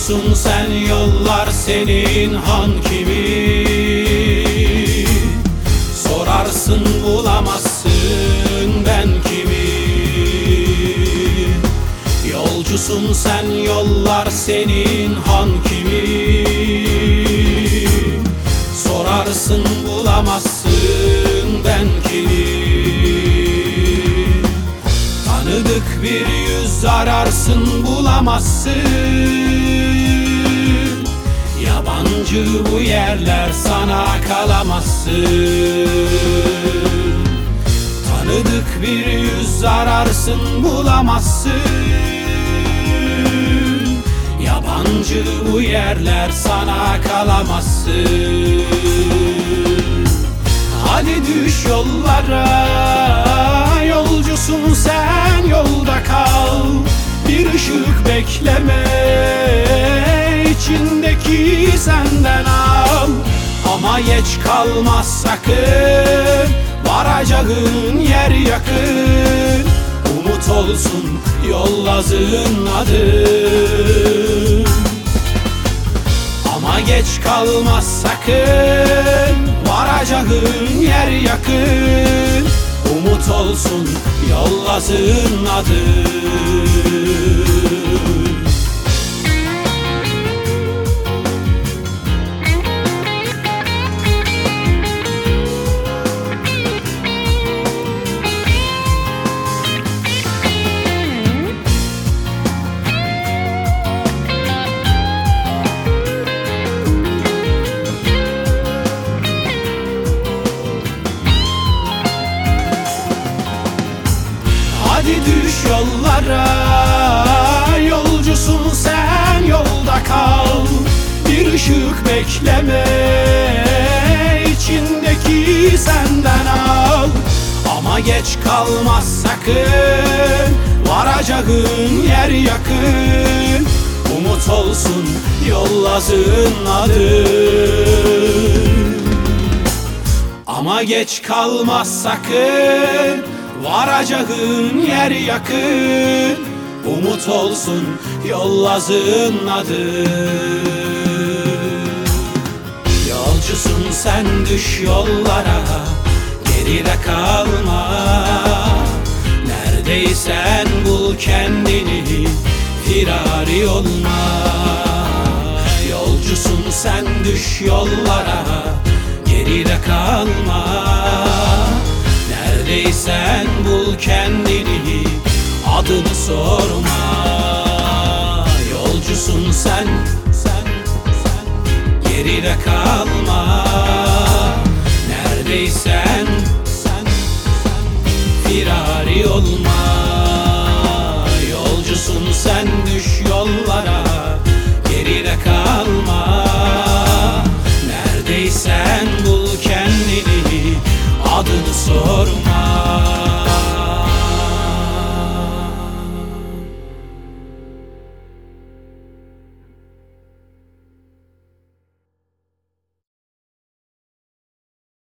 Yolcusun sen yollar senin han kimi Sorarsın bulamazsın ben kimi. Yolcusun sen yollar senin han kimi. Sorarsın bulamazsın ben kimi. Tanıdık bir yüz ararsın bulamazsın Yabancı bu yerler sana kalamazsın. Tanıdık bir yüz ararsın bulamazsın. Yabancı bu yerler sana kalamazsın. Hadi düş yollara Yolcusun sen yolda kal. Bir ışık bekleme Ama geç kalmaz sakın. Varacağın yer yakın. Umut olsun yollazın adı. Ama geç kalmaz sakın. Varacağın yer yakın. Umut olsun yollazın adı Düş yollara. Yolcusun sen yolda kal. Bir ışık bekleme. İçindeki senden al. Ama geç kalmaz sakın. Varacağın yer yakın. Umut olsun yollazın adı. Ama geç kalmaz sakın Varacağın yer yakın Umut olsun yollazın adı. Yolcusun sen düş yollara Geride kalma. Neredeysen bul kendini Firari olma. Yolcusun sen düş yollara Geride kalma Neredeysen bul kendini Adını sorma. Yolcusun sen Sen Sen Geride kalma. Neredeysen Sen Sen Firari olma. Yolcusun sen düş yollara Geride kalma. Neredeysen bul quando o choro.